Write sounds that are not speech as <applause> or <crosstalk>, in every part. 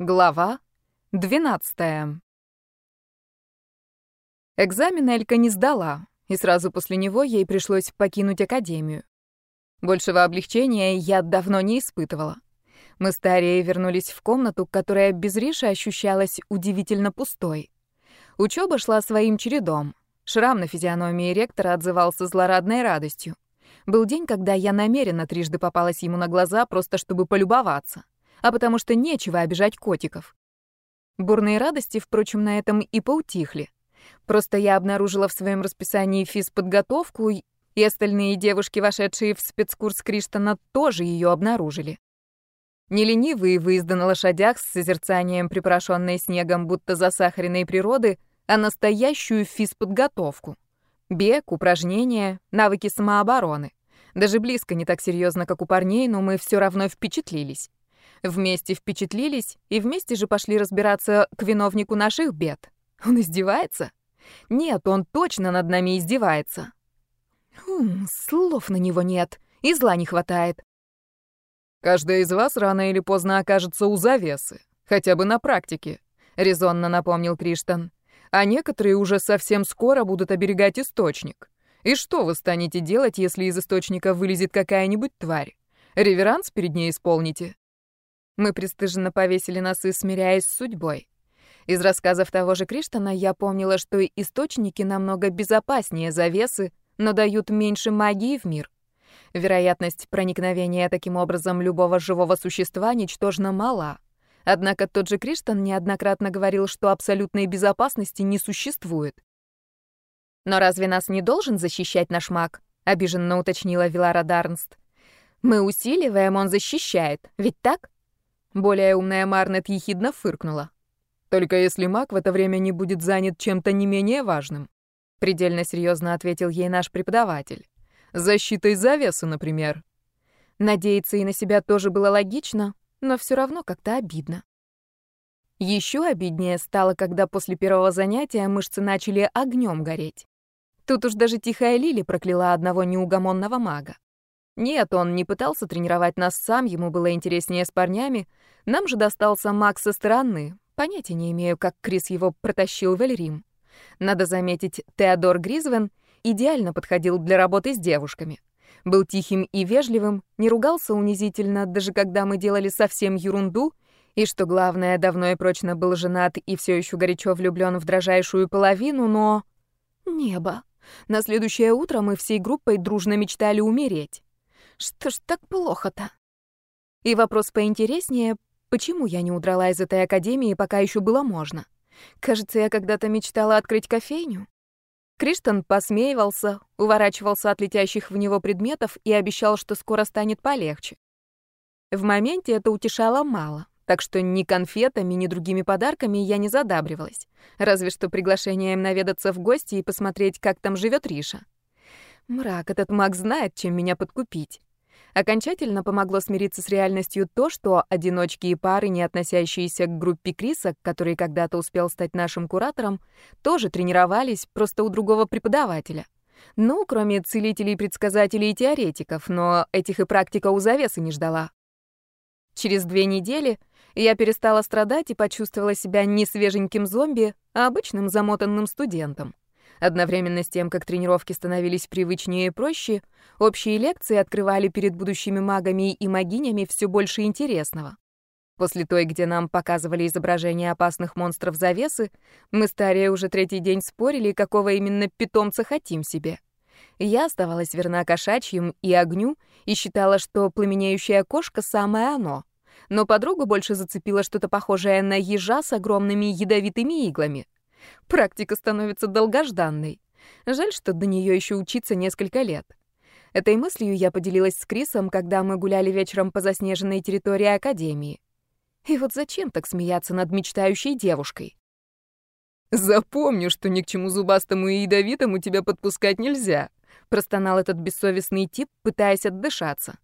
Глава 12. Экзамен Элька не сдала, и сразу после него ей пришлось покинуть академию. Большего облегчения я давно не испытывала. Мы с Тарией вернулись в комнату, которая без Риши ощущалась удивительно пустой. Учеба шла своим чередом. Шрам на физиономии ректора отзывался злорадной радостью. Был день, когда я намеренно трижды попалась ему на глаза, просто чтобы полюбоваться а потому что нечего обижать котиков. Бурные радости, впрочем, на этом и поутихли. Просто я обнаружила в своем расписании физподготовку, и остальные девушки, вошедшие в спецкурс Криштана, тоже ее обнаружили. Не ленивые выезды на лошадях с созерцанием припорошенной снегом будто засахаренной природы, а настоящую физподготовку. Бег, упражнения, навыки самообороны. Даже близко не так серьезно, как у парней, но мы все равно впечатлились. Вместе впечатлились и вместе же пошли разбираться к виновнику наших бед. Он издевается? Нет, он точно над нами издевается. Хм, слов на него нет, и зла не хватает. Каждая из вас рано или поздно окажется у завесы, хотя бы на практике, резонно напомнил Криштан. А некоторые уже совсем скоро будут оберегать источник. И что вы станете делать, если из источника вылезет какая-нибудь тварь? Реверанс перед ней исполните? Мы пристыженно повесили носы, смиряясь с судьбой. Из рассказов того же Криштана я помнила, что источники намного безопаснее завесы, но дают меньше магии в мир. Вероятность проникновения таким образом любого живого существа ничтожно мала. Однако тот же Криштан неоднократно говорил, что абсолютной безопасности не существует. «Но разве нас не должен защищать наш маг?» — обиженно уточнила Вилара Дарнст. «Мы усиливаем, он защищает. Ведь так?» Более умная Марнет ехидно фыркнула. «Только если маг в это время не будет занят чем-то не менее важным», предельно серьезно ответил ей наш преподаватель. «Защитой завесы, например». Надеяться и на себя тоже было логично, но все равно как-то обидно. Еще обиднее стало, когда после первого занятия мышцы начали огнем гореть. Тут уж даже тихая Лили прокляла одного неугомонного мага. Нет, он не пытался тренировать нас сам, ему было интереснее с парнями. Нам же достался Макс со стороны. Понятия не имею, как Крис его протащил в Эльрим. Надо заметить, Теодор Гризвен идеально подходил для работы с девушками. Был тихим и вежливым, не ругался унизительно, даже когда мы делали совсем ерунду, и, что главное, давно и прочно был женат и все еще горячо влюблен в дрожайшую половину, но... Небо. На следующее утро мы всей группой дружно мечтали умереть. Что ж так плохо-то? И вопрос поинтереснее, почему я не удрала из этой академии, пока еще было можно? Кажется, я когда-то мечтала открыть кофейню. Криштан посмеивался, уворачивался от летящих в него предметов и обещал, что скоро станет полегче. В моменте это утешало мало, так что ни конфетами, ни другими подарками я не задабривалась, разве что приглашением наведаться в гости и посмотреть, как там живет Риша. Мрак, этот маг знает, чем меня подкупить. Окончательно помогло смириться с реальностью то, что одиночки и пары, не относящиеся к группе Криса, который когда-то успел стать нашим куратором, тоже тренировались, просто у другого преподавателя. Ну, кроме целителей, предсказателей и теоретиков, но этих и практика у завесы не ждала. Через две недели я перестала страдать и почувствовала себя не свеженьким зомби, а обычным замотанным студентом. Одновременно с тем, как тренировки становились привычнее и проще, общие лекции открывали перед будущими магами и магинями все больше интересного. После той, где нам показывали изображения опасных монстров завесы, мы старее уже третий день спорили, какого именно питомца хотим себе. Я оставалась верна кошачьим и огню и считала, что пламенеющая кошка — самое оно. Но подругу больше зацепило что-то похожее на ежа с огромными ядовитыми иглами. Практика становится долгожданной. Жаль, что до нее еще учиться несколько лет. Этой мыслью я поделилась с Крисом, когда мы гуляли вечером по заснеженной территории Академии. И вот зачем так смеяться над мечтающей девушкой? «Запомню, что ни к чему зубастому и ядовитому тебя подпускать нельзя», простонал этот бессовестный тип, пытаясь отдышаться.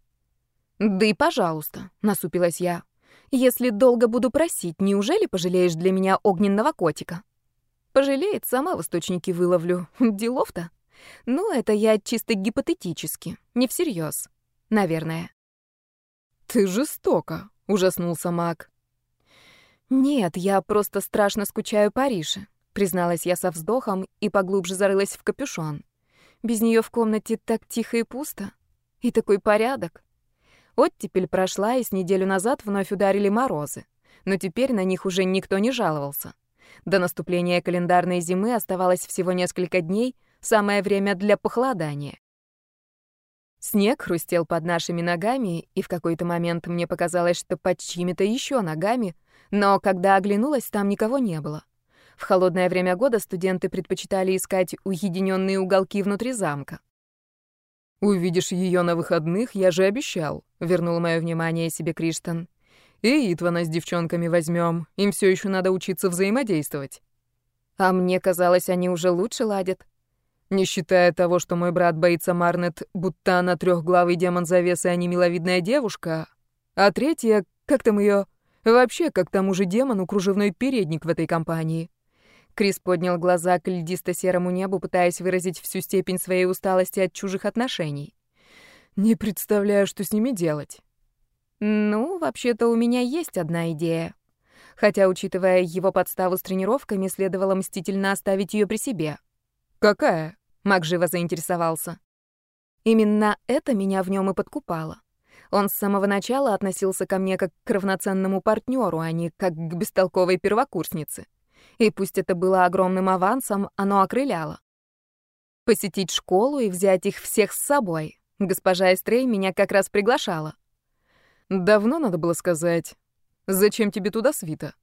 «Да и пожалуйста», — насупилась я. «Если долго буду просить, неужели пожалеешь для меня огненного котика?» Пожалеет, сама в источнике выловлю. <laughs> Делов-то. Ну, это я чисто гипотетически, не всерьез. Наверное. «Ты жестоко», — ужаснулся маг. «Нет, я просто страшно скучаю по Рише», — призналась я со вздохом и поглубже зарылась в капюшон. Без нее в комнате так тихо и пусто. И такой порядок. Оттепель прошла, и с неделю назад вновь ударили морозы. Но теперь на них уже никто не жаловался. До наступления календарной зимы оставалось всего несколько дней, самое время для похолодания. Снег хрустел под нашими ногами, и в какой-то момент мне показалось, что под чьими-то еще ногами, но когда оглянулась, там никого не было. В холодное время года студенты предпочитали искать уединенные уголки внутри замка. «Увидишь ее на выходных, я же обещал», — вернул мое внимание себе Криштан. «И Итвана с девчонками возьмем, им все еще надо учиться взаимодействовать». А мне казалось, они уже лучше ладят. Не считая того, что мой брат боится Марнет, будто она трехглавый демон завесы, а не миловидная девушка. А третья, как там ее, вообще как тому же демону кружевной передник в этой компании. Крис поднял глаза к льдисто-серому небу, пытаясь выразить всю степень своей усталости от чужих отношений. Не представляю, что с ними делать. Ну, вообще-то у меня есть одна идея. Хотя, учитывая его подставу с тренировками, следовало мстительно оставить ее при себе. Какая? Мак живо заинтересовался. Именно это меня в нем и подкупало. Он с самого начала относился ко мне как к равноценному партнеру, а не как к бестолковой первокурснице. И пусть это было огромным авансом, оно окрыляло. Посетить школу и взять их всех с собой. Госпожа Эстрей меня как раз приглашала. Давно надо было сказать. Зачем тебе туда свита?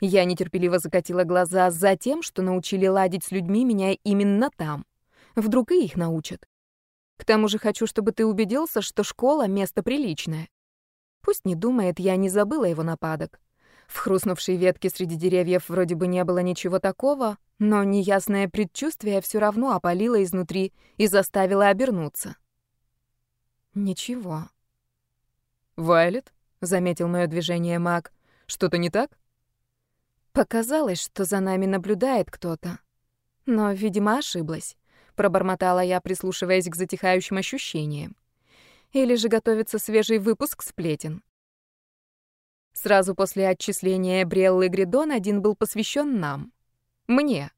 Я нетерпеливо закатила глаза за тем, что научили ладить с людьми меня именно там. Вдруг и их научат. К тому же хочу, чтобы ты убедился, что школа — место приличное. Пусть не думает, я не забыла его нападок. В хрустнувшей ветке среди деревьев вроде бы не было ничего такого, но неясное предчувствие все равно опалило изнутри и заставило обернуться. Ничего. «Вайлет?» — заметил мое движение маг. «Что-то не так?» Показалось, что за нами наблюдает кто-то. Но, видимо, ошиблась. Пробормотала я, прислушиваясь к затихающим ощущениям. Или же готовится свежий выпуск сплетен. Сразу после отчисления Бреллы Гридон один был посвящен нам. Мне.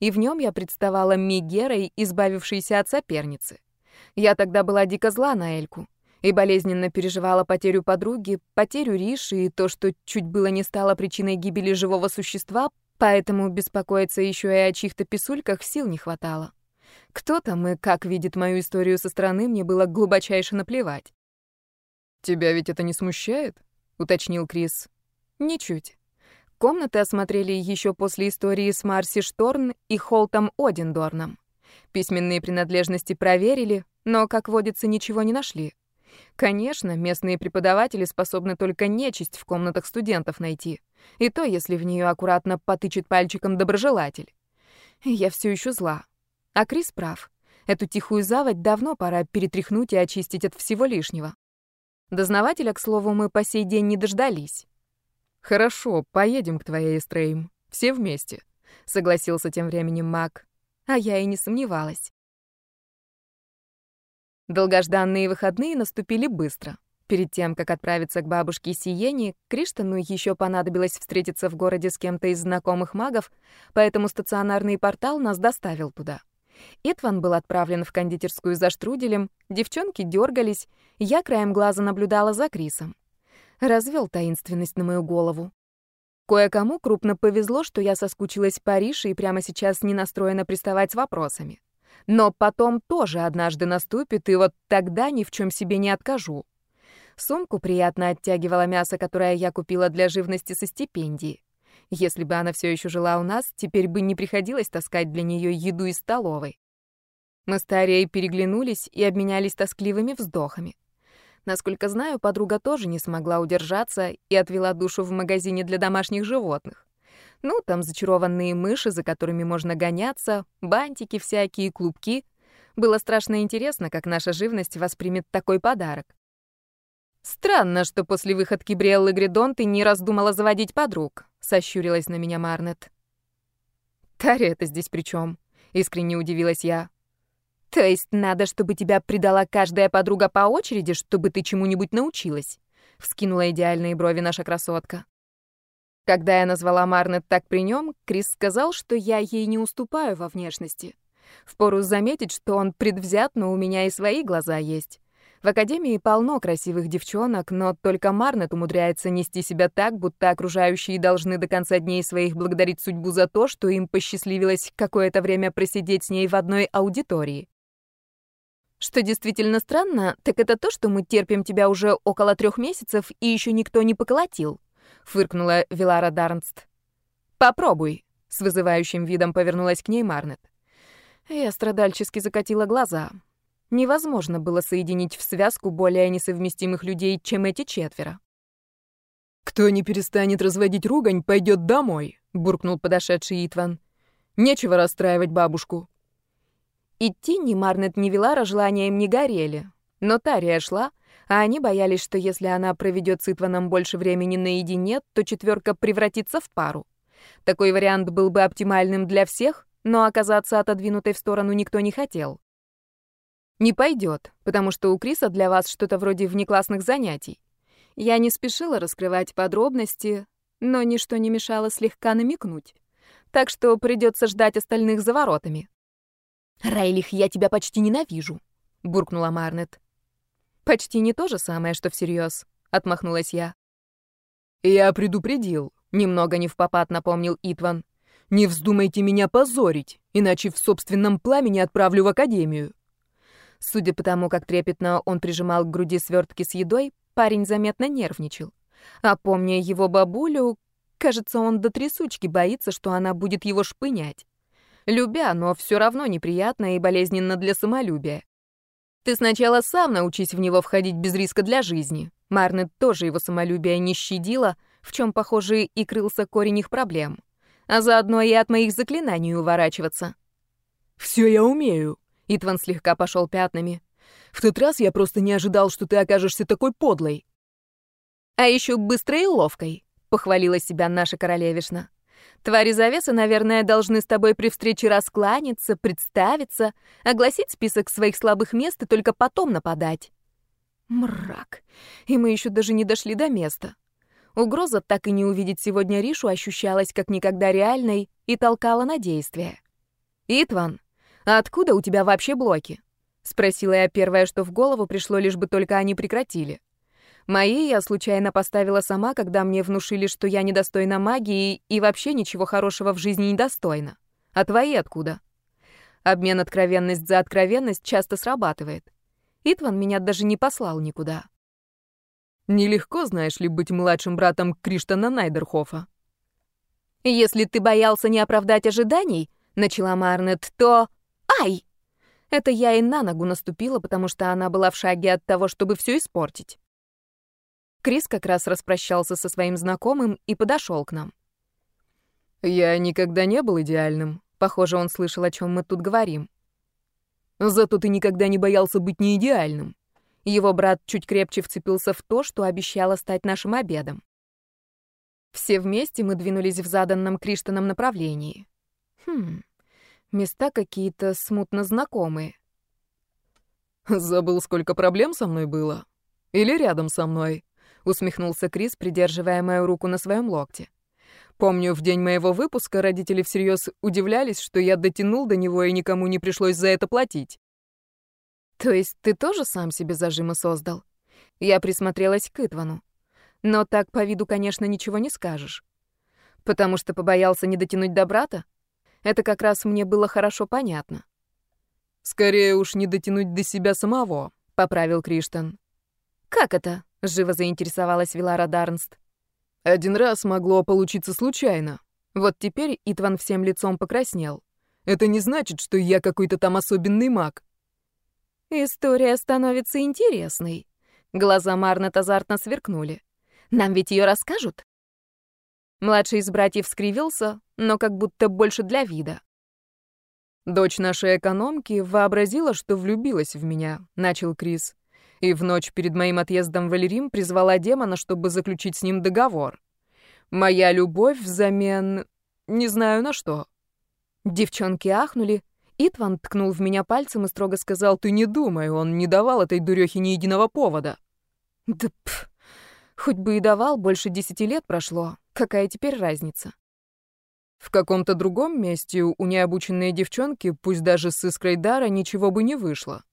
И в нем я представала Мигерой, избавившейся от соперницы. Я тогда была дико зла на Эльку и болезненно переживала потерю подруги, потерю Риши и то, что чуть было не стало причиной гибели живого существа, поэтому беспокоиться еще и о чьих-то писульках сил не хватало. Кто там и как видит мою историю со стороны, мне было глубочайше наплевать. «Тебя ведь это не смущает?» — уточнил Крис. «Ничуть. Комнаты осмотрели еще после истории с Марси Шторн и Холтом Одиндорном. Письменные принадлежности проверили, но, как водится, ничего не нашли. Конечно, местные преподаватели способны только нечисть в комнатах студентов найти. И то, если в нее аккуратно потычет пальчиком доброжелатель. Я все еще зла. А Крис прав. Эту тихую заводь давно пора перетряхнуть и очистить от всего лишнего. Дознавателя, к слову, мы по сей день не дождались. «Хорошо, поедем к твоей Эстрейм. Все вместе», — согласился тем временем Мак. А я и не сомневалась. Долгожданные выходные наступили быстро. Перед тем, как отправиться к бабушке Сиене, Криштану еще понадобилось встретиться в городе с кем-то из знакомых магов, поэтому стационарный портал нас доставил туда. Итван был отправлен в кондитерскую за штруделем, девчонки дергались, я краем глаза наблюдала за Крисом. Развел таинственность на мою голову. Кое-кому крупно повезло, что я соскучилась по Рише и прямо сейчас не настроена приставать с вопросами. Но потом тоже однажды наступит, и вот тогда ни в чем себе не откажу. Сумку приятно оттягивало мясо, которое я купила для живности со стипендии. Если бы она все еще жила у нас, теперь бы не приходилось таскать для нее еду из столовой. Мы с Тарией переглянулись и обменялись тоскливыми вздохами. Насколько знаю, подруга тоже не смогла удержаться и отвела душу в магазине для домашних животных. Ну, там зачарованные мыши, за которыми можно гоняться, бантики всякие, клубки. Было страшно интересно, как наша живность воспримет такой подарок. «Странно, что после выходки Бриэллы Гридон ты не раздумала заводить подруг», — сощурилась на меня Марнет. «Таря это здесь при чем? искренне удивилась я. «То есть надо, чтобы тебя предала каждая подруга по очереди, чтобы ты чему-нибудь научилась?» — вскинула идеальные брови наша красотка. Когда я назвала Марнет так при нем, Крис сказал, что я ей не уступаю во внешности. Впору заметить, что он предвзят, но у меня и свои глаза есть. В академии полно красивых девчонок, но только Марнет умудряется нести себя так, будто окружающие должны до конца дней своих благодарить судьбу за то, что им посчастливилось какое-то время просидеть с ней в одной аудитории. Что действительно странно, так это то, что мы терпим тебя уже около трех месяцев, и еще никто не поколотил фыркнула Вилара Дарнст. Попробуй, с вызывающим видом повернулась к ней Марнет. Я страдальчески закатила глаза. Невозможно было соединить в связку более несовместимых людей, чем эти четверо. «Кто не перестанет разводить ругань, пойдет домой», — буркнул подошедший Итван. «Нечего расстраивать бабушку». Идти ни Марнет, ни Вилара желанием не горели. Но Тария шла, а они боялись, что если она проведет с Итваном больше времени наедине, то четверка превратится в пару. Такой вариант был бы оптимальным для всех, но оказаться отодвинутой в сторону никто не хотел. Не пойдет, потому что у Криса для вас что-то вроде внеклассных занятий. Я не спешила раскрывать подробности, но ничто не мешало слегка намекнуть. Так что придется ждать остальных за воротами. «Райлих, я тебя почти ненавижу», — буркнула Марнет. «Почти не то же самое, что всерьез», — отмахнулась я. «Я предупредил», — немного не в попад напомнил Итван. «Не вздумайте меня позорить, иначе в собственном пламени отправлю в академию». Судя по тому, как трепетно он прижимал к груди свертки с едой, парень заметно нервничал. А помня его бабулю, кажется, он до трясучки боится, что она будет его шпынять. Любя, но все равно неприятно и болезненно для самолюбия. Ты сначала сам научись в него входить без риска для жизни. Марнет тоже его самолюбие не щадила, в чем, похоже, и крылся корень их проблем. А заодно и от моих заклинаний уворачиваться. «Все я умею», — Итван слегка пошел пятнами. «В тот раз я просто не ожидал, что ты окажешься такой подлой». «А еще быстрой и ловкой», — похвалила себя наша королевишна. Твари завесы, наверное, должны с тобой при встрече раскланяться, представиться, огласить список своих слабых мест и только потом нападать. Мрак. И мы еще даже не дошли до места. Угроза так и не увидеть сегодня Ришу ощущалась как никогда реальной и толкала на действие. «Итван, а откуда у тебя вообще блоки?» — спросила я первое, что в голову пришло, лишь бы только они прекратили. Мои я случайно поставила сама, когда мне внушили, что я недостойна магии и вообще ничего хорошего в жизни не достойна. А твои откуда? Обмен откровенность за откровенность часто срабатывает. Итван меня даже не послал никуда. Нелегко, знаешь ли, быть младшим братом Криштана Найдерхофа. Если ты боялся не оправдать ожиданий, начала Марнет, то... Ай! Это я и на ногу наступила, потому что она была в шаге от того, чтобы все испортить. Крис как раз распрощался со своим знакомым и подошел к нам. «Я никогда не был идеальным. Похоже, он слышал, о чем мы тут говорим. Зато ты никогда не боялся быть неидеальным». Его брат чуть крепче вцепился в то, что обещало стать нашим обедом. Все вместе мы двинулись в заданном Криштаном направлении. Хм, места какие-то смутно знакомые. «Забыл, сколько проблем со мной было? Или рядом со мной?» Усмехнулся Крис, придерживая мою руку на своем локте. Помню, в день моего выпуска родители всерьез удивлялись, что я дотянул до него и никому не пришлось за это платить. То есть ты тоже сам себе зажимы создал? Я присмотрелась к Итвану. Но так по виду, конечно, ничего не скажешь. Потому что побоялся не дотянуть до брата? Это как раз мне было хорошо понятно. Скорее уж не дотянуть до себя самого, поправил Криштан. Как это? Живо заинтересовалась Вилара Дарнст. Один раз могло получиться случайно. Вот теперь Итван всем лицом покраснел. Это не значит, что я какой-то там особенный маг. История становится интересной. Глаза Марнет азартно сверкнули. Нам ведь ее расскажут? Младший из братьев скривился, но как будто больше для вида. Дочь нашей экономки вообразила, что влюбилась в меня, начал Крис и в ночь перед моим отъездом в Эльрим призвала демона, чтобы заключить с ним договор. Моя любовь взамен... не знаю на что. Девчонки ахнули. Итван ткнул в меня пальцем и строго сказал, «Ты не думай, он не давал этой дурехе ни единого повода». Да пф, хоть бы и давал, больше десяти лет прошло. Какая теперь разница? В каком-то другом месте у необученной девчонки, пусть даже с искрой дара, ничего бы не вышло.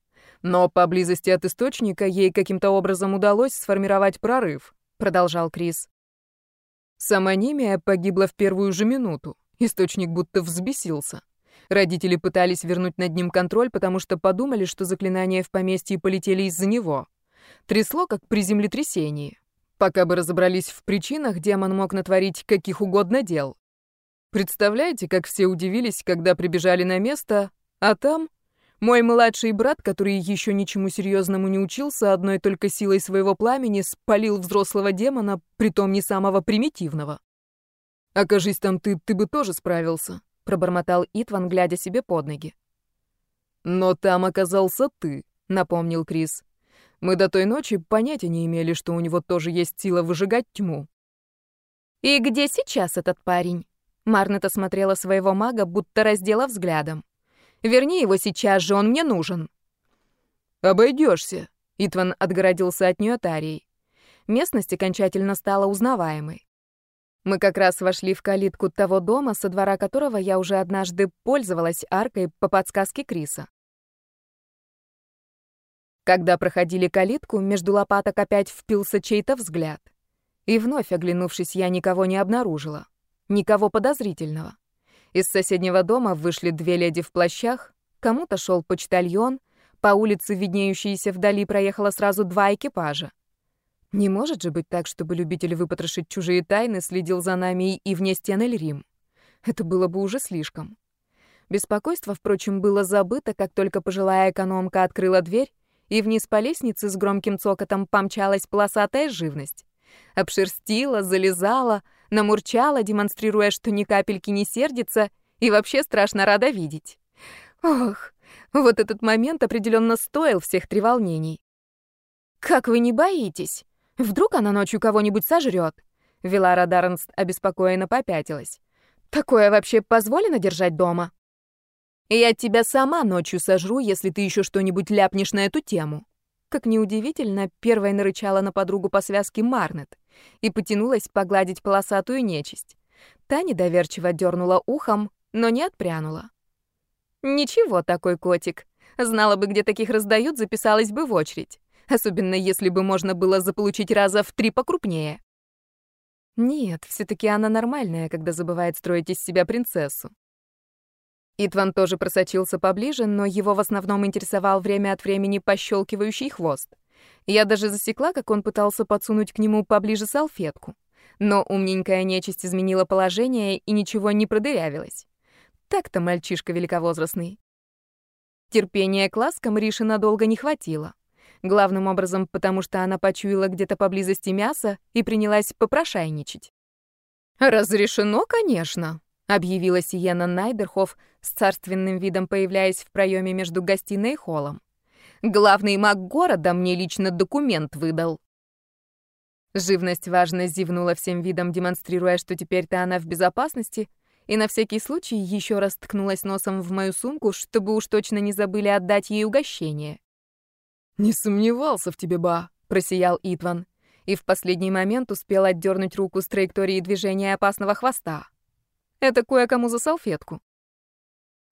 Но поблизости от источника ей каким-то образом удалось сформировать прорыв, продолжал Крис. Самонимия погибла в первую же минуту. Источник будто взбесился. Родители пытались вернуть над ним контроль, потому что подумали, что заклинания в поместье полетели из-за него. Трясло, как при землетрясении. Пока бы разобрались в причинах, демон мог натворить каких угодно дел. Представляете, как все удивились, когда прибежали на место, а там мой младший брат, который еще ничему серьезному не учился, одной только силой своего пламени спалил взрослого демона, притом не самого примитивного. Окажись там ты, ты бы тоже справился, пробормотал Итван, глядя себе под ноги. Но там оказался ты, напомнил Крис. Мы до той ночи понятия не имели, что у него тоже есть сила выжигать тьму. И где сейчас этот парень? Марнет осмотрела своего мага, будто раздела взглядом. «Верни его сейчас же, он мне нужен». «Обойдешься», — Итван отгородился от нее тарией. Местность окончательно стала узнаваемой. Мы как раз вошли в калитку того дома, со двора которого я уже однажды пользовалась аркой по подсказке Криса. Когда проходили калитку, между лопаток опять впился чей-то взгляд. И вновь, оглянувшись, я никого не обнаружила. Никого подозрительного. Из соседнего дома вышли две леди в плащах, кому-то шел почтальон, по улице, виднеющейся вдали, проехало сразу два экипажа. Не может же быть так, чтобы любитель выпотрошить чужие тайны следил за нами и вне стен Эльрим. Это было бы уже слишком. Беспокойство, впрочем, было забыто, как только пожилая экономка открыла дверь, и вниз по лестнице с громким цокотом помчалась полосатая живность. Обшерстила, залезала, намурчала, демонстрируя, что ни капельки не сердится и вообще страшно рада видеть. Ох, вот этот момент определенно стоил всех треволнений. «Как вы не боитесь? Вдруг она ночью кого-нибудь сожрет?» Вилара Дарренст обеспокоенно попятилась. «Такое вообще позволено держать дома?» «Я тебя сама ночью сожру, если ты еще что-нибудь ляпнешь на эту тему». Как неудивительно, первая нарычала на подругу по связке Марнет и потянулась погладить полосатую нечисть. Та недоверчиво дернула ухом, но не отпрянула. «Ничего такой котик. Знала бы, где таких раздают, записалась бы в очередь. Особенно если бы можно было заполучить раза в три покрупнее». Нет, все таки она нормальная, когда забывает строить из себя принцессу. Итван тоже просочился поближе, но его в основном интересовал время от времени пощелкивающий хвост. Я даже засекла, как он пытался подсунуть к нему поближе салфетку. Но умненькая нечисть изменила положение и ничего не продырявилась. Так-то мальчишка великовозрастный. Терпения к ласкам Риши надолго не хватило. Главным образом, потому что она почуяла где-то поблизости мясо и принялась попрошайничать. «Разрешено, конечно», — объявила Сиена Найдерхоф, с царственным видом появляясь в проеме между гостиной и холлом. «Главный маг города мне лично документ выдал». Живность важно зевнула всем видом, демонстрируя, что теперь-то она в безопасности, и на всякий случай еще раз ткнулась носом в мою сумку, чтобы уж точно не забыли отдать ей угощение. «Не сомневался в тебе, ба», — просиял Итван, и в последний момент успел отдернуть руку с траектории движения опасного хвоста. Это кое-кому за салфетку.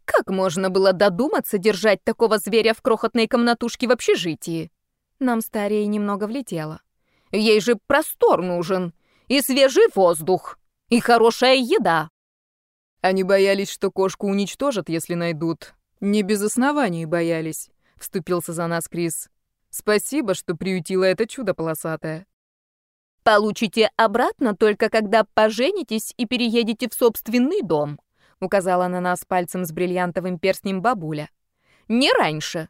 Как можно было додуматься держать такого зверя в крохотной комнатушке в общежитии? Нам старее немного влетело. Ей же простор нужен, и свежий воздух, и хорошая еда. Они боялись, что кошку уничтожат, если найдут. Не без оснований боялись, вступился за нас Крис. Спасибо, что приютила это чудо полосатое. Получите обратно только когда поженитесь и переедете в собственный дом, указала на нас пальцем с бриллиантовым перстнем бабуля. Не раньше.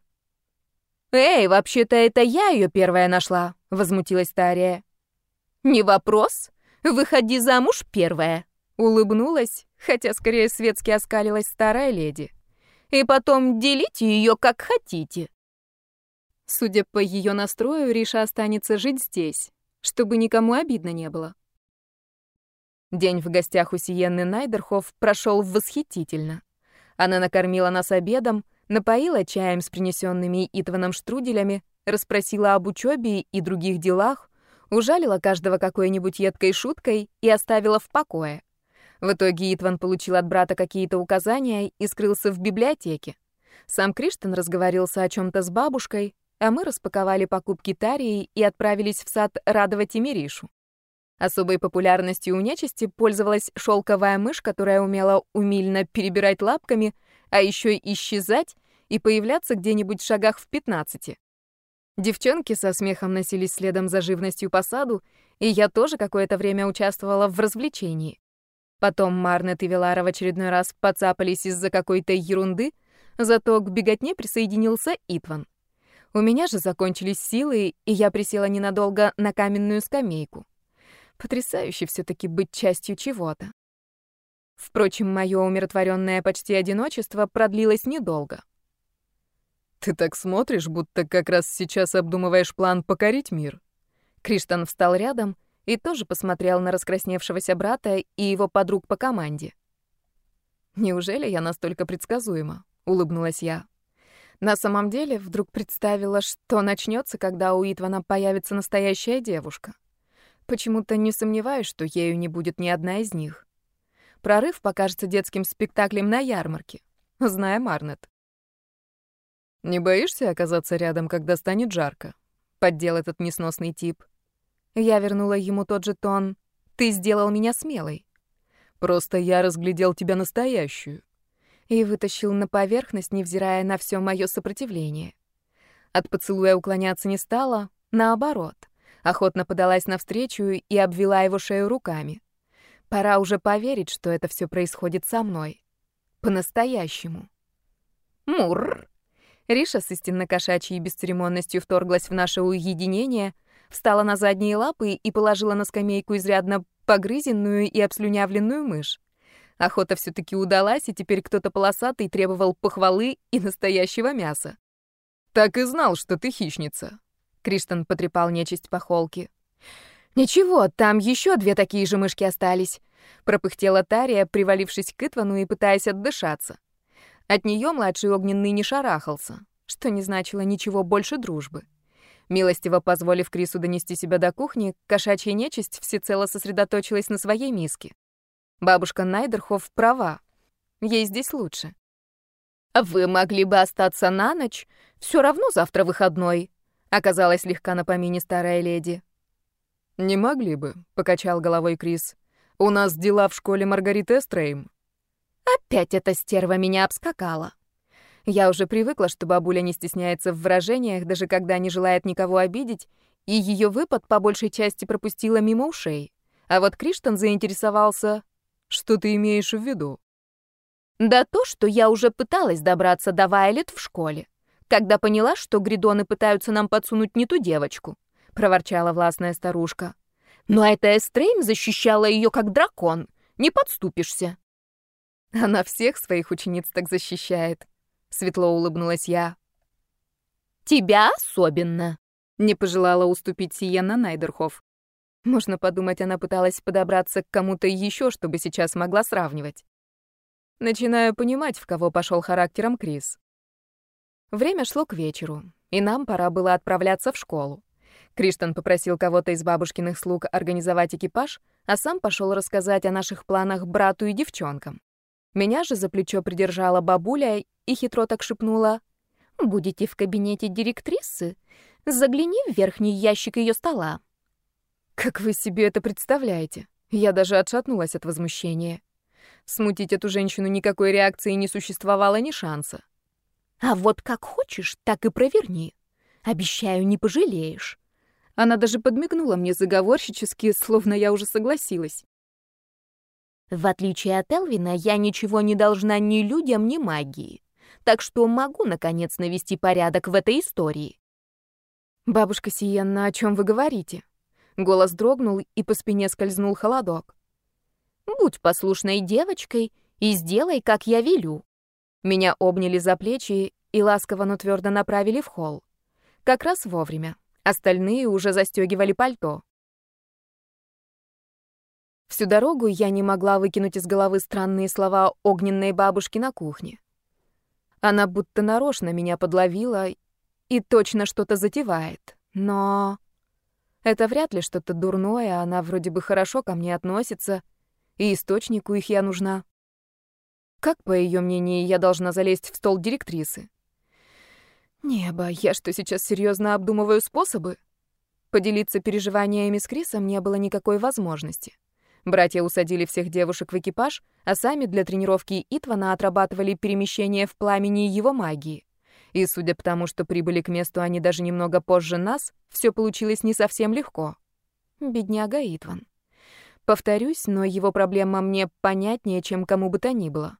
Эй, вообще-то это я ее первая нашла, возмутилась Тария. Не вопрос. Выходи замуж первая, улыбнулась, хотя скорее светски оскалилась старая леди. И потом делите ее как хотите. Судя по ее настрою, Риша останется жить здесь, чтобы никому обидно не было. День в гостях у Сиенны Найдерхоф прошел восхитительно. Она накормила нас обедом, напоила чаем с принесенными Итваном штруделями, расспросила об учебе и других делах, Ужалила каждого какой-нибудь едкой шуткой и оставила в покое. В итоге Итван получил от брата какие-то указания и скрылся в библиотеке. Сам Криштен разговорился о чем-то с бабушкой, а мы распаковали покупки Тарии и отправились в сад радовать Эмиришу. Особой популярностью у нечисти пользовалась шелковая мышь, которая умела умильно перебирать лапками, а еще исчезать и появляться где-нибудь в шагах в 15. Девчонки со смехом носились следом за живностью по саду, и я тоже какое-то время участвовала в развлечении. Потом Марнет и Велара в очередной раз поцапались из-за какой-то ерунды, зато к беготне присоединился Итван. У меня же закончились силы, и я присела ненадолго на каменную скамейку. Потрясающе все таки быть частью чего-то. Впрочем, мое умиротворенное почти одиночество продлилось недолго. «Ты так смотришь, будто как раз сейчас обдумываешь план покорить мир». Криштан встал рядом и тоже посмотрел на раскрасневшегося брата и его подруг по команде. «Неужели я настолько предсказуема?» — улыбнулась я. На самом деле, вдруг представила, что начнется, когда у Итвана появится настоящая девушка. Почему-то не сомневаюсь, что ею не будет ни одна из них. Прорыв покажется детским спектаклем на ярмарке, зная Марнет. «Не боишься оказаться рядом, когда станет жарко?» — поддел этот несносный тип. Я вернула ему тот же тон. «Ты сделал меня смелой». «Просто я разглядел тебя настоящую». И вытащил на поверхность, невзирая на все мое сопротивление. От поцелуя уклоняться не стала, наоборот охотно подалась навстречу и обвела его шею руками. Пора уже поверить, что это все происходит со мной. По-настоящему. Мур. Риша с истинно кошачьей бесцеремонностью вторглась в наше уединение, встала на задние лапы и положила на скамейку изрядно погрызенную и обслюнявленную мышь. Охота все таки удалась, и теперь кто-то полосатый требовал похвалы и настоящего мяса. «Так и знал, что ты хищница», Криштан потрепал нечисть по холке. «Ничего, там еще две такие же мышки остались», — пропыхтела Тария, привалившись к Итвану и пытаясь отдышаться. От нее младший огненный не шарахался, что не значило ничего больше дружбы. Милостиво позволив Крису донести себя до кухни, кошачья нечисть всецело сосредоточилась на своей миске. Бабушка Найдерхоф права. Ей здесь лучше. «Вы могли бы остаться на ночь. Все равно завтра выходной», Оказалась слегка на помине старая леди. «Не могли бы», — покачал головой Крис. «У нас дела в школе Маргариты Эстрейм». Опять эта стерва меня обскакала. Я уже привыкла, что бабуля не стесняется в выражениях, даже когда не желает никого обидеть, и ее выпад по большей части пропустила мимо ушей. А вот Криштан заинтересовался... «Что ты имеешь в виду?» «Да то, что я уже пыталась добраться до Вайлет в школе когда поняла, что гридоны пытаются нам подсунуть не ту девочку», — проворчала властная старушка. «Но эта Эстрейм защищала ее как дракон. Не подступишься». «Она всех своих учениц так защищает», — светло улыбнулась я. «Тебя особенно», — не пожелала уступить Сиена Найдерхоф. Можно подумать, она пыталась подобраться к кому-то еще, чтобы сейчас могла сравнивать. Начинаю понимать, в кого пошел характером Крис. Время шло к вечеру, и нам пора было отправляться в школу. Криштан попросил кого-то из бабушкиных слуг организовать экипаж, а сам пошел рассказать о наших планах брату и девчонкам. Меня же за плечо придержала бабуля и хитро так шепнула. «Будете в кабинете директрисы? Загляни в верхний ящик ее стола». Как вы себе это представляете? Я даже отшатнулась от возмущения. Смутить эту женщину никакой реакции не существовало ни шанса. А вот как хочешь, так и проверни. Обещаю, не пожалеешь. Она даже подмигнула мне заговорщически, словно я уже согласилась. В отличие от Элвина, я ничего не должна ни людям, ни магии. Так что могу, наконец, навести порядок в этой истории. «Бабушка Сиенна, о чем вы говорите?» Голос дрогнул, и по спине скользнул холодок. «Будь послушной девочкой и сделай, как я велю. Меня обняли за плечи и ласково, но твердо направили в холл. Как раз вовремя. Остальные уже застегивали пальто. Всю дорогу я не могла выкинуть из головы странные слова огненной бабушки на кухне. Она будто нарочно меня подловила и точно что-то затевает. Но... Это вряд ли что-то дурное, она вроде бы хорошо ко мне относится, и источнику их я нужна. Как, по ее мнению, я должна залезть в стол директрисы? Небо, я что, сейчас серьезно обдумываю способы? Поделиться переживаниями с Крисом не было никакой возможности. Братья усадили всех девушек в экипаж, а сами для тренировки Итвана отрабатывали перемещение в пламени его магии. И судя по тому, что прибыли к месту они даже немного позже нас, все получилось не совсем легко. Бедняга Итван. Повторюсь, но его проблема мне понятнее, чем кому бы то ни было.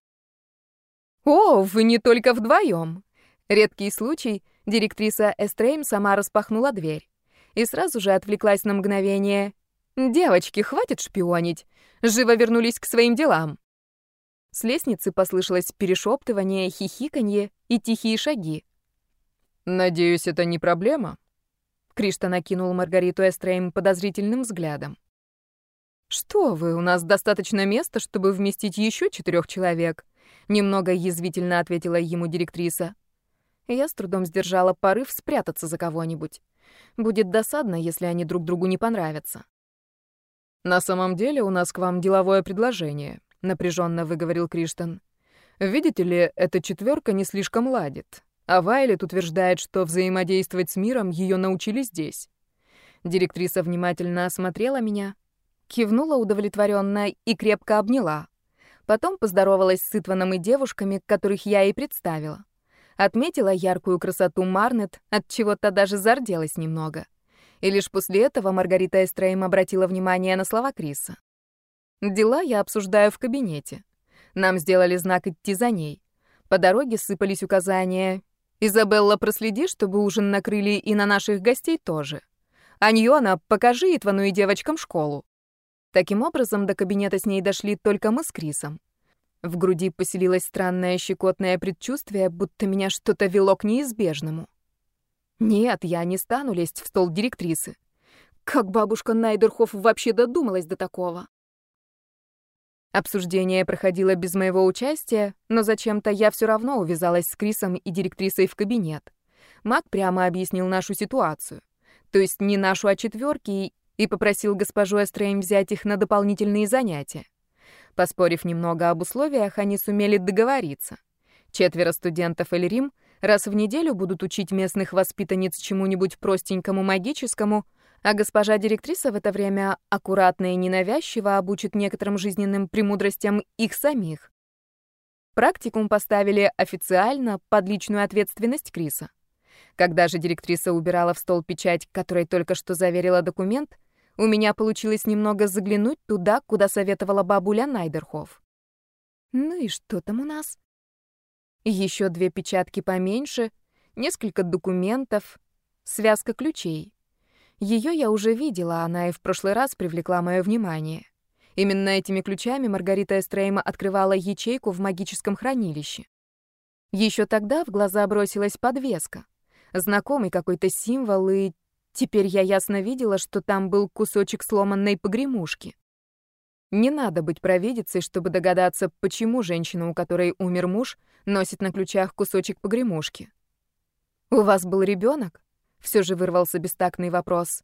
«О, вы не только вдвоем!» Редкий случай, директриса Эстрейм сама распахнула дверь и сразу же отвлеклась на мгновение. «Девочки, хватит шпионить! Живо вернулись к своим делам!» С лестницы послышалось перешептывание, хихиканье и тихие шаги. «Надеюсь, это не проблема?» Кришта накинул Маргариту Эстрейм подозрительным взглядом. «Что вы, у нас достаточно места, чтобы вместить еще четырех человек», немного язвительно ответила ему директриса. Я с трудом сдержала порыв спрятаться за кого-нибудь. Будет досадно, если они друг другу не понравятся. «На самом деле у нас к вам деловое предложение», — напряженно выговорил Криштан. «Видите ли, эта четверка не слишком ладит, а Вайлет утверждает, что взаимодействовать с миром ее научили здесь». Директриса внимательно осмотрела меня, кивнула удовлетворенно и крепко обняла. Потом поздоровалась с Итваном и девушками, которых я ей представила. Отметила яркую красоту Марнет, от чего-то даже зарделась немного. И лишь после этого Маргарита Эстрейм обратила внимание на слова Криса. Дела я обсуждаю в кабинете. Нам сделали знак идти за ней. По дороге сыпались указания. «Изабелла, проследи, чтобы ужин накрыли и на наших гостей тоже. Аньона, покажи Итвану и девочкам школу». Таким образом, до кабинета с ней дошли только мы с Крисом. В груди поселилось странное щекотное предчувствие, будто меня что-то вело к неизбежному. Нет, я не стану лезть в стол директрисы. Как бабушка Найдерхоф вообще додумалась до такого? Обсуждение проходило без моего участия, но зачем-то я все равно увязалась с Крисом и директрисой в кабинет. Мак прямо объяснил нашу ситуацию. То есть не нашу, а четверки, и попросил госпожу Эстрейм взять их на дополнительные занятия. Поспорив немного об условиях, они сумели договориться. Четверо студентов Эльрим раз в неделю будут учить местных воспитанниц чему-нибудь простенькому магическому, а госпожа директриса в это время аккуратно и ненавязчиво обучит некоторым жизненным премудростям их самих. Практикум поставили официально под личную ответственность Криса. Когда же директриса убирала в стол печать, которой только что заверила документ, у меня получилось немного заглянуть туда, куда советовала бабуля Найдерхоф. Ну и что там у нас? Еще две печатки поменьше, несколько документов, связка ключей. Ее я уже видела, она и в прошлый раз привлекла мое внимание. Именно этими ключами Маргарита Эстрейма открывала ячейку в магическом хранилище. Еще тогда в глаза бросилась подвеска. Знакомый какой-то символ и Теперь я ясно видела, что там был кусочек сломанной погремушки. Не надо быть провидицей, чтобы догадаться, почему женщина, у которой умер муж, носит на ключах кусочек погремушки. «У вас был ребенок? Все же вырвался бестактный вопрос.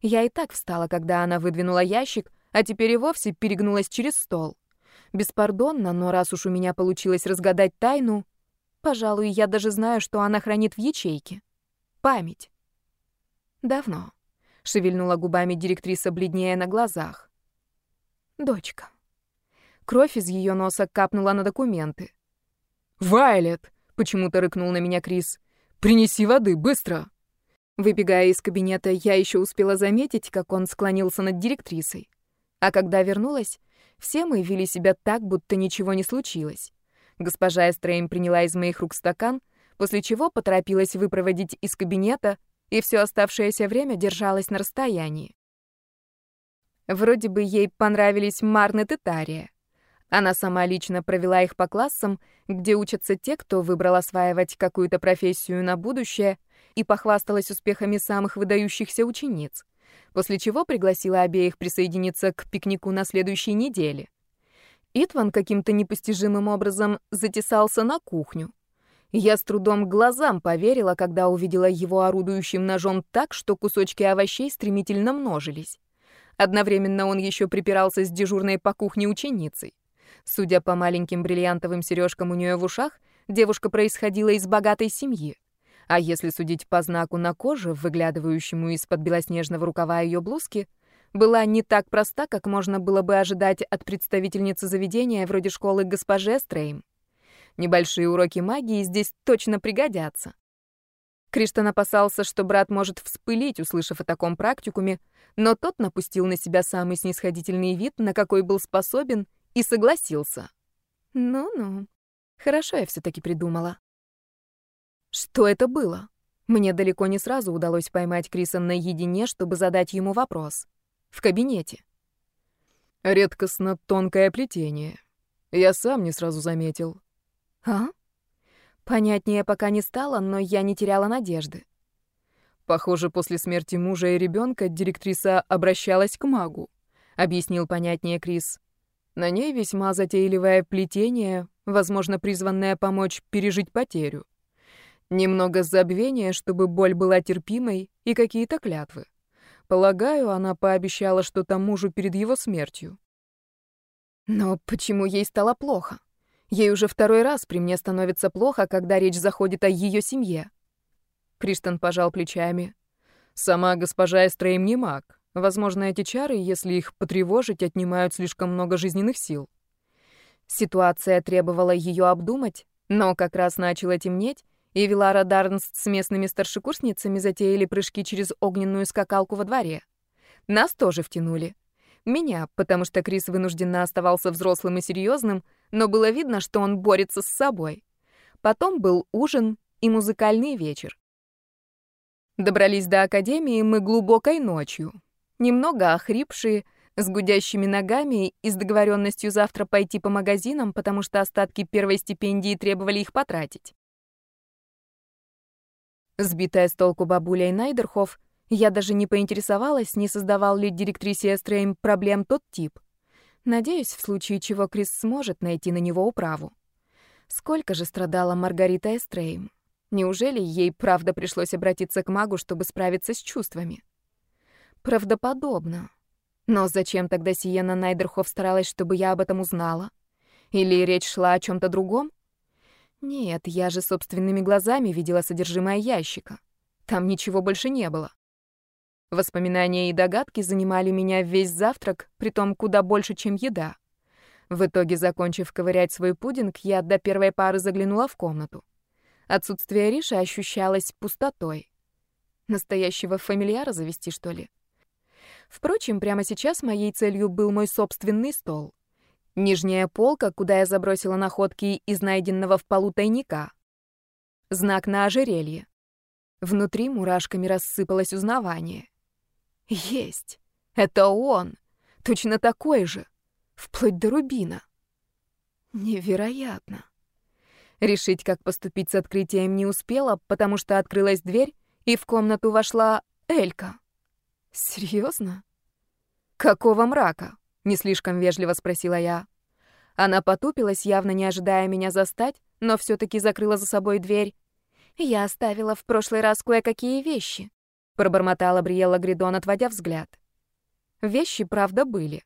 Я и так встала, когда она выдвинула ящик, а теперь и вовсе перегнулась через стол. Беспардонно, но раз уж у меня получилось разгадать тайну, пожалуй, я даже знаю, что она хранит в ячейке. Память. Давно. Шевельнула губами директриса, бледнее на глазах. Дочка. Кровь из ее носа капнула на документы. «Вайлет!» — почему-то рыкнул на меня Крис. «Принеси воды, быстро!» Выбегая из кабинета, я еще успела заметить, как он склонился над директрисой. А когда вернулась, все мы вели себя так, будто ничего не случилось. Госпожа Эстрейм приняла из моих рук стакан, после чего поторопилась выпроводить из кабинета, и все оставшееся время держалась на расстоянии. Вроде бы ей понравились Марнет и Тария. Она сама лично провела их по классам, где учатся те, кто выбрал осваивать какую-то профессию на будущее, и похвасталась успехами самых выдающихся учениц, после чего пригласила обеих присоединиться к пикнику на следующей неделе. Итван каким-то непостижимым образом затесался на кухню. Я с трудом глазам поверила, когда увидела его орудующим ножом так, что кусочки овощей стремительно множились. Одновременно он еще припирался с дежурной по кухне ученицей. Судя по маленьким бриллиантовым сережкам у нее в ушах, девушка происходила из богатой семьи. А если судить по знаку на коже, выглядывающему из-под белоснежного рукава ее блузки, была не так проста, как можно было бы ожидать от представительницы заведения вроде школы госпожи Стрейм. Небольшие уроки магии здесь точно пригодятся. Криштан опасался, что брат может вспылить, услышав о таком практикуме, но тот напустил на себя самый снисходительный вид, на какой был способен, и согласился. Ну-ну, хорошо я все-таки придумала. Что это было? Мне далеко не сразу удалось поймать Криса наедине, чтобы задать ему вопрос. В кабинете. Редкостно тонкое плетение. Я сам не сразу заметил. А? Понятнее пока не стало, но я не теряла надежды. Похоже, после смерти мужа и ребенка директриса обращалась к магу, объяснил понятнее Крис. На ней весьма затейливое плетение, возможно, призванное помочь пережить потерю. Немного забвения, чтобы боль была терпимой, и какие-то клятвы. Полагаю, она пообещала что-то мужу перед его смертью. Но почему ей стало плохо? Ей уже второй раз при мне становится плохо, когда речь заходит о ее семье. Криштан пожал плечами. Сама госпожа Эстрейм не маг. Возможно, эти чары, если их потревожить, отнимают слишком много жизненных сил. Ситуация требовала ее обдумать, но как раз начало темнеть, и Вилара Дарнст с местными старшекурсницами затеяли прыжки через огненную скакалку во дворе. Нас тоже втянули. Меня, потому что Крис вынужденно оставался взрослым и серьезным, но было видно, что он борется с собой. Потом был ужин и музыкальный вечер. Добрались до академии мы глубокой ночью. Немного охрипшие, с гудящими ногами и с договоренностью завтра пойти по магазинам, потому что остатки первой стипендии требовали их потратить. Сбитая с толку бабулей Найдерхоф, я даже не поинтересовалась, не создавал ли директрисе Эстрейм проблем тот тип. Надеюсь, в случае чего Крис сможет найти на него управу. Сколько же страдала Маргарита Эстрейм? Неужели ей правда пришлось обратиться к магу, чтобы справиться с чувствами? Правдоподобно. Но зачем тогда Сиена Найдерхоф старалась, чтобы я об этом узнала? Или речь шла о чем то другом? Нет, я же собственными глазами видела содержимое ящика. Там ничего больше не было. Воспоминания и догадки занимали меня весь завтрак, притом куда больше, чем еда. В итоге, закончив ковырять свой пудинг, я до первой пары заглянула в комнату. Отсутствие Риши ощущалось пустотой. Настоящего фамильяра завести, что ли? Впрочем, прямо сейчас моей целью был мой собственный стол. Нижняя полка, куда я забросила находки из найденного в полу тайника. Знак на ожерелье. Внутри мурашками рассыпалось узнавание. Есть. Это он. Точно такой же. Вплоть до рубина. Невероятно. Решить, как поступить с открытием, не успела, потому что открылась дверь, и в комнату вошла Элька. Серьезно? Какого мрака? Не слишком вежливо спросила я. Она потупилась, явно не ожидая меня застать, но все-таки закрыла за собой дверь. Я оставила в прошлый раз кое-какие вещи пробормотала Бриелла Гридон, отводя взгляд. Вещи, правда, были.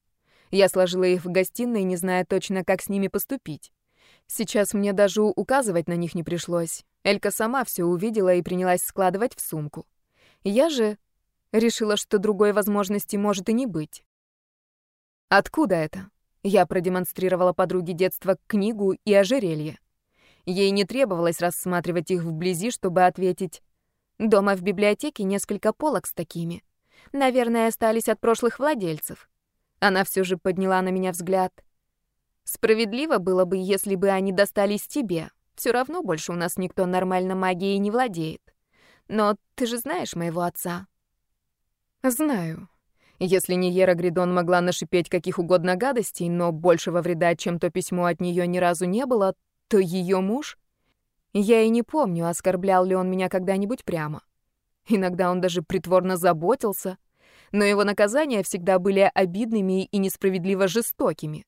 Я сложила их в гостиной, не зная точно, как с ними поступить. Сейчас мне даже указывать на них не пришлось. Элька сама все увидела и принялась складывать в сумку. Я же решила, что другой возможности может и не быть. Откуда это? Я продемонстрировала подруге детства книгу и ожерелье. Ей не требовалось рассматривать их вблизи, чтобы ответить Дома в библиотеке несколько полок с такими. Наверное, остались от прошлых владельцев. Она все же подняла на меня взгляд. Справедливо было бы, если бы они достались тебе. Все равно больше у нас никто нормально магией не владеет. Но ты же знаешь моего отца. Знаю. Если не Ера Гридон могла нашипеть каких угодно гадостей, но большего вреда, чем то письмо от нее ни разу не было, то ее муж я и не помню, оскорблял ли он меня когда-нибудь прямо. Иногда он даже притворно заботился, но его наказания всегда были обидными и несправедливо жестокими.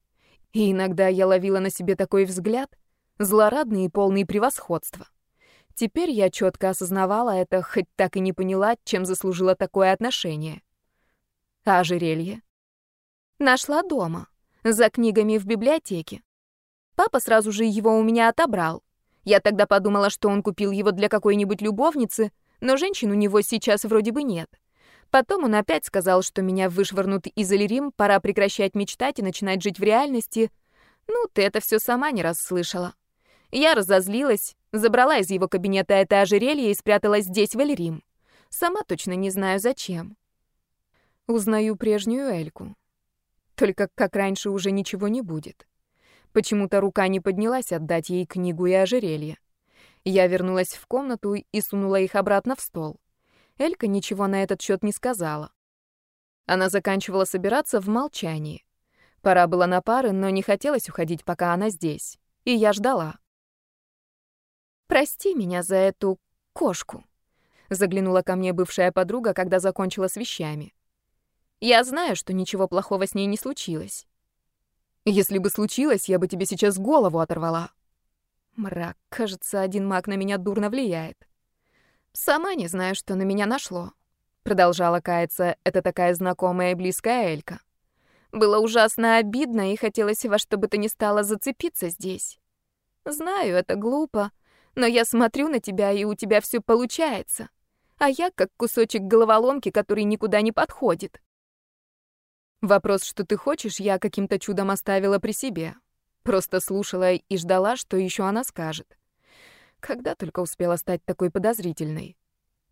И иногда я ловила на себе такой взгляд, злорадный и полный превосходства. Теперь я четко осознавала это, хоть так и не поняла, чем заслужила такое отношение. А ожерелье? Нашла дома, за книгами в библиотеке. Папа сразу же его у меня отобрал. Я тогда подумала, что он купил его для какой-нибудь любовницы, но женщин у него сейчас вроде бы нет. Потом он опять сказал, что меня вышвырнут из Элирим, пора прекращать мечтать и начинать жить в реальности. Ну, ты это все сама не раз слышала. Я разозлилась, забрала из его кабинета это ожерелье и спрятала здесь, в Элирим. Сама точно не знаю, зачем. Узнаю прежнюю Эльку. Только как раньше уже ничего не будет. Почему-то рука не поднялась отдать ей книгу и ожерелье. Я вернулась в комнату и сунула их обратно в стол. Элька ничего на этот счет не сказала. Она заканчивала собираться в молчании. Пора было на пары, но не хотелось уходить, пока она здесь. И я ждала. «Прости меня за эту кошку», — заглянула ко мне бывшая подруга, когда закончила с вещами. «Я знаю, что ничего плохого с ней не случилось. Если бы случилось, я бы тебе сейчас голову оторвала. Мрак, кажется, один маг на меня дурно влияет. Сама не знаю, что на меня нашло. Продолжала каяться это такая знакомая и близкая Элька. Было ужасно обидно и хотелось во что бы то ни стало зацепиться здесь. Знаю, это глупо, но я смотрю на тебя, и у тебя все получается. А я как кусочек головоломки, который никуда не подходит. Вопрос, что ты хочешь, я каким-то чудом оставила при себе. Просто слушала и ждала, что еще она скажет. Когда только успела стать такой подозрительной.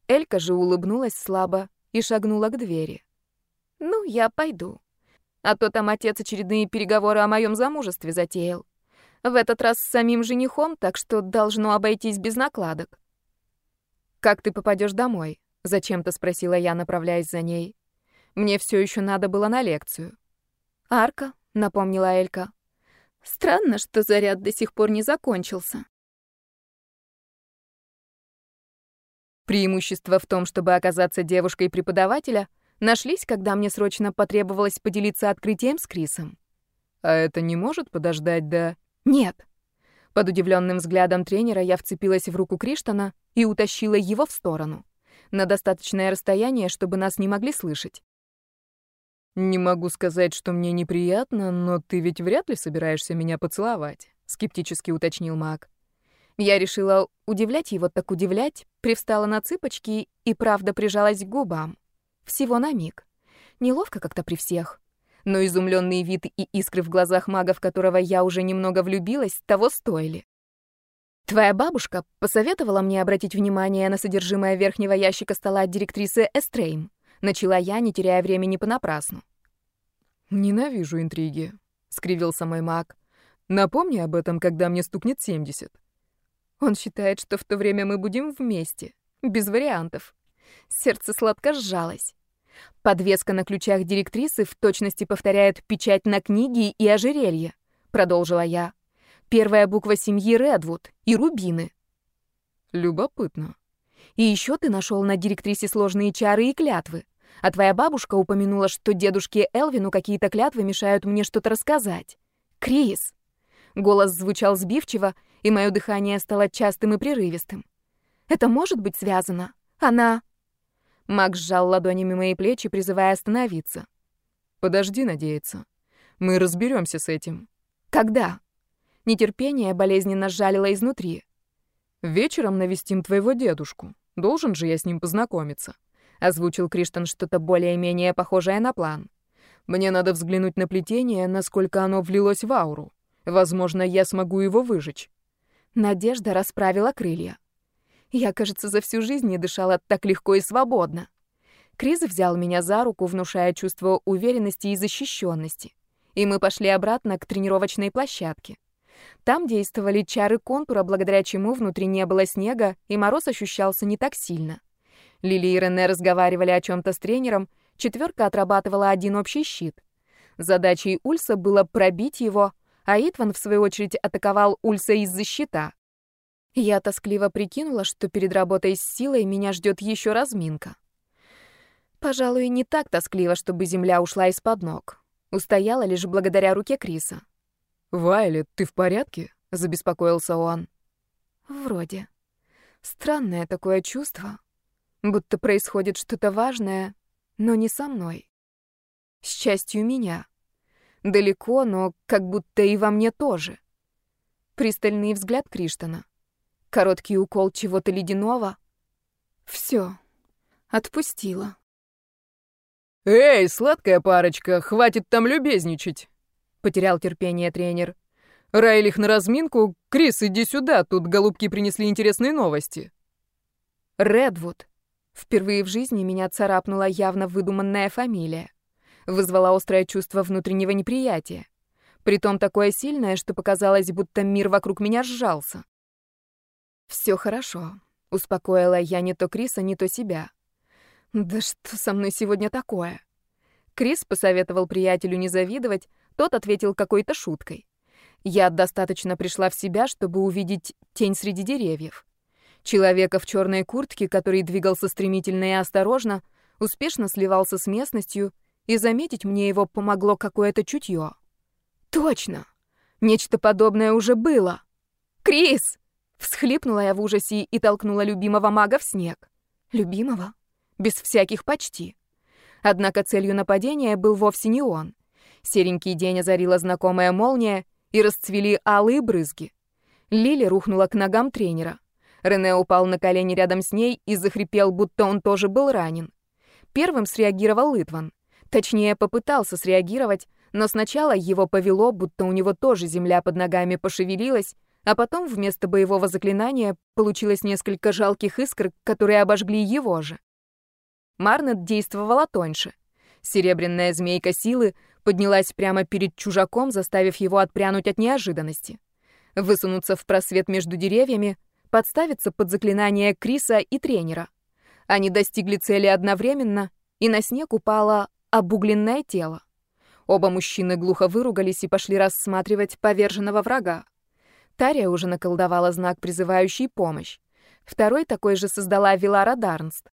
Элька же улыбнулась слабо и шагнула к двери. «Ну, я пойду. А то там отец очередные переговоры о моем замужестве затеял. В этот раз с самим женихом, так что должно обойтись без накладок». «Как ты попадешь домой?» — зачем-то спросила я, направляясь за ней. Мне все еще надо было на лекцию. «Арка», — напомнила Элька. «Странно, что заряд до сих пор не закончился». Преимущество в том, чтобы оказаться девушкой преподавателя, нашлись, когда мне срочно потребовалось поделиться открытием с Крисом. «А это не может подождать, да?» «Нет». Под удивленным взглядом тренера я вцепилась в руку Криштана и утащила его в сторону, на достаточное расстояние, чтобы нас не могли слышать. «Не могу сказать, что мне неприятно, но ты ведь вряд ли собираешься меня поцеловать», — скептически уточнил маг. Я решила удивлять его так удивлять, привстала на цыпочки и правда прижалась к губам. Всего на миг. Неловко как-то при всех. Но изумленный вид и искры в глазах мага, в которого я уже немного влюбилась, того стоили. Твоя бабушка посоветовала мне обратить внимание на содержимое верхнего ящика стола директрисы Эстрейм. Начала я, не теряя времени понапрасну. «Ненавижу интриги», — скривился мой маг. «Напомни об этом, когда мне стукнет 70». Он считает, что в то время мы будем вместе. Без вариантов. Сердце сладко сжалось. Подвеска на ключах директрисы в точности повторяет печать на книге и ожерелье, продолжила я. Первая буква семьи Редвуд и рубины. Любопытно. И еще ты нашел на директрисе сложные чары и клятвы. А твоя бабушка упомянула, что дедушке Элвину какие-то клятвы мешают мне что-то рассказать. Крис. Голос звучал сбивчиво, и мое дыхание стало частым и прерывистым. Это может быть связано? Она... Макс сжал ладонями мои плечи, призывая остановиться. Подожди надеяться. Мы разберемся с этим. Когда? Нетерпение болезненно сжалило изнутри. Вечером навестим твоего дедушку. Должен же я с ним познакомиться озвучил Криштан что-то более-менее похожее на план. Мне надо взглянуть на плетение, насколько оно влилось в ауру. Возможно, я смогу его выжечь. Надежда расправила крылья. Я, кажется, за всю жизнь не дышала так легко и свободно. Крис взял меня за руку, внушая чувство уверенности и защищенности. И мы пошли обратно к тренировочной площадке. Там действовали чары контура, благодаря чему внутри не было снега, и мороз ощущался не так сильно. Лили и Рене разговаривали о чем-то с тренером, четверка отрабатывала один общий щит. Задачей Ульса было пробить его, а Итван, в свою очередь, атаковал Ульса из-за щита. Я тоскливо прикинула, что перед работой с силой меня ждет еще разминка. Пожалуй, не так тоскливо, чтобы земля ушла из-под ног. Устояла лишь благодаря руке Криса. «Вайлет, ты в порядке?» — забеспокоился он. «Вроде». Странное такое чувство, будто происходит что-то важное, но не со мной. С частью меня. Далеко, но как будто и во мне тоже. Пристальный взгляд Криштана. Короткий укол чего-то ледяного. Все. Отпустила. «Эй, сладкая парочка, хватит там любезничать!» Потерял терпение тренер. «Райлих на разминку? Крис, иди сюда, тут голубки принесли интересные новости». Редвуд. Впервые в жизни меня царапнула явно выдуманная фамилия. Вызвала острое чувство внутреннего неприятия. Притом такое сильное, что показалось, будто мир вокруг меня сжался. Все хорошо», — успокоила я не то Криса, не то себя. Да что со мной сегодня такое? Крис посоветовал приятелю не завидовать, тот ответил какой-то шуткой. Я достаточно пришла в себя, чтобы увидеть тень среди деревьев. Человека в черной куртке, который двигался стремительно и осторожно, успешно сливался с местностью, и заметить мне его помогло какое-то чутье. Точно! Нечто подобное уже было. «Крис!» — всхлипнула я в ужасе и толкнула любимого мага в снег. «Любимого?» без всяких почти. Однако целью нападения был вовсе не он. Серенький день озарила знакомая молния, и расцвели алые брызги. Лили рухнула к ногам тренера. Рене упал на колени рядом с ней и захрипел, будто он тоже был ранен. Первым среагировал Литван. Точнее, попытался среагировать, но сначала его повело, будто у него тоже земля под ногами пошевелилась, а потом вместо боевого заклинания получилось несколько жалких искр, которые обожгли его же. Марнет действовала тоньше. Серебряная змейка силы поднялась прямо перед чужаком, заставив его отпрянуть от неожиданности. Высунуться в просвет между деревьями, подставиться под заклинание Криса и тренера. Они достигли цели одновременно, и на снег упало обугленное тело. Оба мужчины глухо выругались и пошли рассматривать поверженного врага. Тария уже наколдовала знак, призывающий помощь. Второй такой же создала Вилара Дарнст.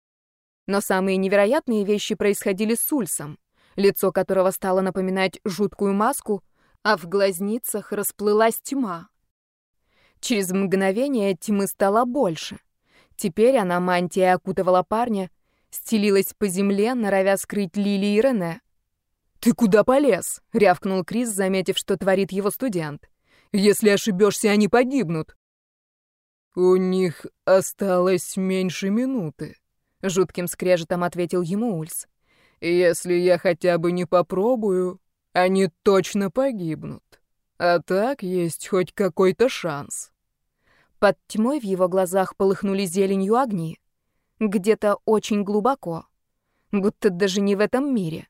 Но самые невероятные вещи происходили с Ульсом, лицо которого стало напоминать жуткую маску, а в глазницах расплылась тьма. Через мгновение тьмы стало больше. Теперь она мантия окутывала парня, стелилась по земле, норовя скрыть Лили и Рене. «Ты куда полез?» — рявкнул Крис, заметив, что творит его студент. «Если ошибешься, они погибнут». «У них осталось меньше минуты», — жутким скрежетом ответил ему Ульс. «Если я хотя бы не попробую, они точно погибнут. А так есть хоть какой-то шанс». Под тьмой в его глазах полыхнули зеленью огни. Где-то очень глубоко. Будто даже не в этом мире.